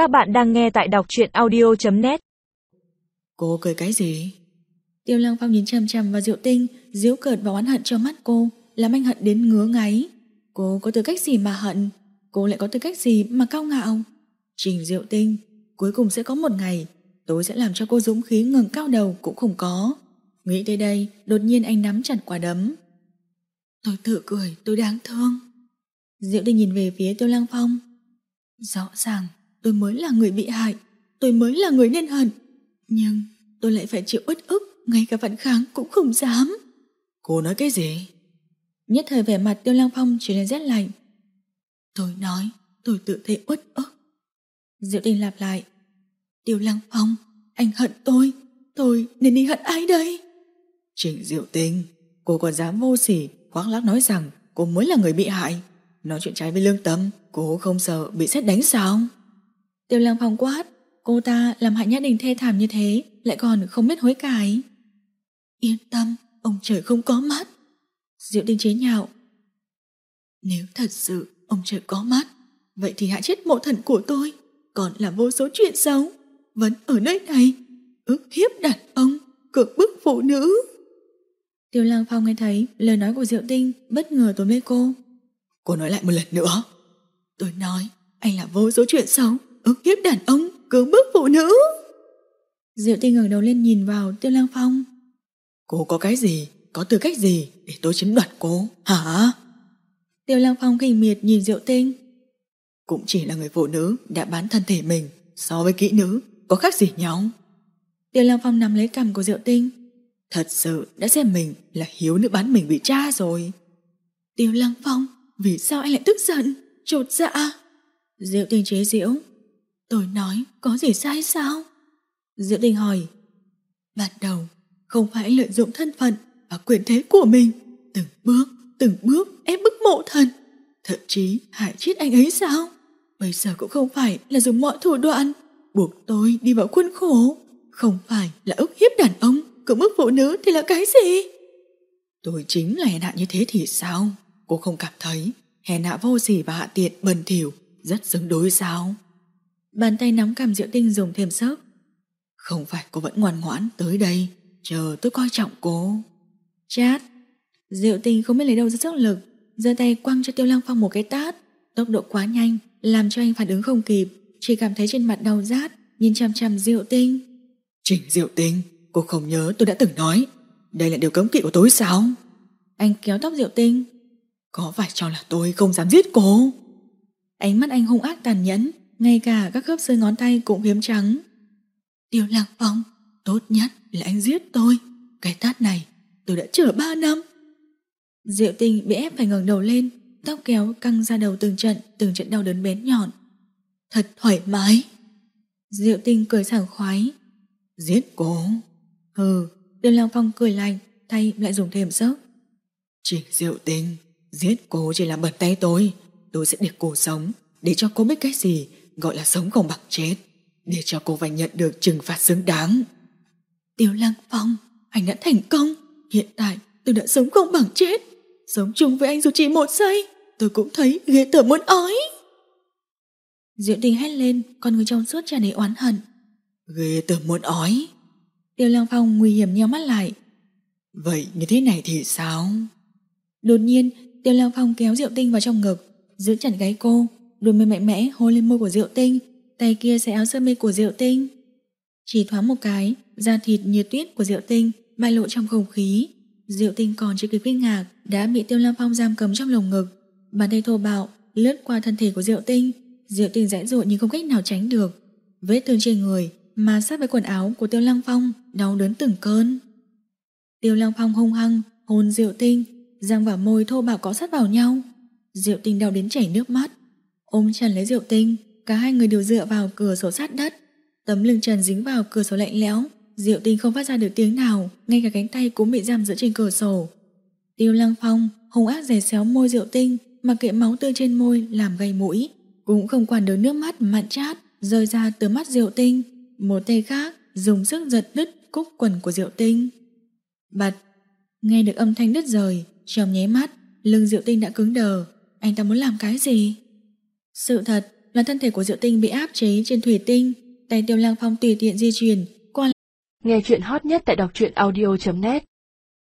Các bạn đang nghe tại đọc truyện audio.net Cô cười cái gì? Tiêu Lăng Phong nhìn chằm chằm vào Diệu Tinh, diếu cợt và oán hận trong mắt cô, làm anh hận đến ngứa ngáy. Cô có tư cách gì mà hận? Cô lại có tư cách gì mà cao ngạo? Trình Diệu Tinh, cuối cùng sẽ có một ngày, tôi sẽ làm cho cô dũng khí ngừng cao đầu cũng không có. Nghĩ tới đây, đột nhiên anh nắm chặt quả đấm. Tôi tự cười, tôi đáng thương. Diệu Tinh nhìn về phía Tiêu Lăng Phong. Rõ ràng, tôi mới là người bị hại, tôi mới là người nên hận. Nhưng tôi lại phải chịu uất ức, ngay cả phản kháng cũng không dám. Cô nói cái gì? Nhất thời vẻ mặt Tiêu Lăng Phong trở nên rét lạnh. Tôi nói, tôi tự thấy uất ức. Diệu Tinh lặp lại. Tiêu Lăng Phong, anh hận tôi, tôi nên đi hận ai đây? Trịnh Diệu Tinh, cô còn dám vô sỉ, khoác lác nói rằng cô mới là người bị hại. Nói chuyện trái với lương tâm, cô không sợ bị xét đánh sao? Tiêu Lăng Phong quát, cô ta làm hại nhã đình thê thảm như thế, lại còn không biết hối cải. Yên tâm, ông trời không có mắt. Diệu Tinh chế nhạo. Nếu thật sự ông trời có mắt, vậy thì hại chết mộ thần của tôi, còn là vô số chuyện xấu, vẫn ở nơi này, ức hiếp đàn ông, cực bức phụ nữ. Tiêu Lăng Phong nghe thấy lời nói của Diệu Tinh bất ngờ tóm lấy cô. Cô nói lại một lần nữa. Tôi nói, anh là vô số chuyện xấu, ức hiếp đàn ông, cưỡng bức phụ nữ. Diệu Tinh ngẩng đầu lên nhìn vào Tiêu Lăng Phong. Cô có cái gì, có tư cách gì để tôi chiếm đoạt cô, hả? Tiêu Lăng Phong khinh miệt nhìn Diệu Tinh. Cũng chỉ là người phụ nữ đã bán thân thể mình so với kỹ nữ, có khác gì nhau? Tiêu Lăng Phong nắm lấy cằm của Diệu Tinh. Thật sự đã xem mình là hiếu nữ bán mình bị cha rồi. Tiêu Lăng Phong, vì sao anh lại tức giận, trột dạ? Diệu Tinh chế diễu. Tôi nói có gì sai sao? Diệu đình hỏi. Ban đầu không phải lợi dụng thân phận và quyền thế của mình, từng bước, từng bước ép bức mộ thần, thậm chí hại chết anh ấy sao? Bây giờ cũng không phải là dùng mọi thủ đoạn buộc tôi đi vào khuôn khổ, không phải là ức hiếp đàn ông, cưỡng bức phụ nữ thì là cái gì? Tôi chính là hèn hạ như thế thì sao? Cô không cảm thấy hèn hạ vô sỉ và hạ tiện bần thỉu rất xứng đối sao? Bàn tay nắm cầm Diệu Tinh dùng thêm sức. Không phải cô vẫn ngoan ngoãn tới đây, chờ tôi coi trọng cô. Chát. Diệu Tinh không biết lấy đâu ra sức lực, giơ tay quăng cho Tiêu Lăng Phong một cái tát. Tốc độ quá nhanh, làm cho anh phản ứng không kịp, chỉ cảm thấy trên mặt đau rát, nhìn chăm chăm Diệu Tinh. Trình Diệu Tinh, cô không nhớ tôi đã từng nói, đây là điều cấm kỵ của tôi sao? Anh kéo tóc Diệu Tinh. Có phải cho là tôi không dám giết cô? Ánh mắt anh hung ác tàn nhẫn, ngay cả các khớp xương ngón tay cũng hiếm trắng. Tiêu Lăng Phong, tốt nhất là anh giết tôi. Cái tát này tôi đã chờ ba năm. Diệu Tinh bị ép phải ngẩng đầu lên, tóc kéo căng ra đầu từng trận, từng trận đau đớn bén nhọn. Thật thoải mái. Diệu Tinh cười sảng khoái. Giết cô. hừ Tiêu Lăng Phong cười lạnh, tay lại dùng thêm sức. Chỉ Diệu Tinh, giết cô chỉ là bật tay tôi. Tôi sẽ để cô sống, để cho cô biết cái gì gọi là sống không bằng chết, để cho cô phải nhận được trừng phạt xứng đáng. Tiêu Lăng Phong, anh đã thành công. Hiện tại tôi đã sống không bằng chết. Sống chung với anh dù chỉ một giây, tôi cũng thấy ghê tởm muốn ói. Diệu Đình hét lên, con người trong suốt tràn đầy oán hận. Ghê tởm muốn ói. Tiêu Lăng Phong nguy hiểm nheo mắt lại. Vậy như thế này thì sao? Đột nhiên, Tiêu Lăng Phong kéo Diệu Tinh vào trong ngực, giữ chặt gáy cô, đôi môi mạnh mẽ hôn lên môi của Diệu Tinh, tay kia xé áo sơ mi của Diệu Tinh. Chỉ thoáng một cái, da thịt như tuyết của Diệu Tinh bay lộ trong không khí. Diệu Tinh còn chưa kịp kinh ngạc, đã bị Tiêu Lam Phong giam cầm trong lồng ngực. Bàn tay thô bạo lướt qua thân thể của Diệu Tinh, Diệu Tinh dãy dụa nhưng không cách nào tránh được. Vết thương trên người mà sát với quần áo của Tiêu Lăng Phong đau đớn từng cơn. Tiêu Lăng Phong hung hăng hôn Diệu Tinh, răng và môi thô bạo cọ sát vào nhau. Diệu Tinh đau đến chảy nước mắt, ôm chặt lấy Diệu Tinh, cả hai người đều dựa vào cửa sổ sát đất. Tấm lưng trần dính vào cửa sổ lạnh lẽo, Diệu Tinh không phát ra được tiếng nào, ngay cả cánh tay cũng bị giam giữ trên cửa sổ. Tiêu Lăng Phong hung ác rè xéo môi Diệu Tinh, mặc kệ máu tươi trên môi làm gây mũi, cũng không quản được nước mắt mặn chát rơi ra từ mắt Diệu Tinh. Một tay khác dùng sức giật đứt cúc quần của Diệu Tinh. Bật, nghe được âm thanh đứt rời, trong nháy mắt, lưng Diệu Tinh đã cứng đờ. Anh ta muốn làm cái gì? Sự thật, là thân thể của Diệu Tinh bị áp chế trên thủy tinh, tay Tiêu Lăng Phong tùy tiện di chuyển qua. Nghe chuyện hot nhất tại đọc truyện audio.net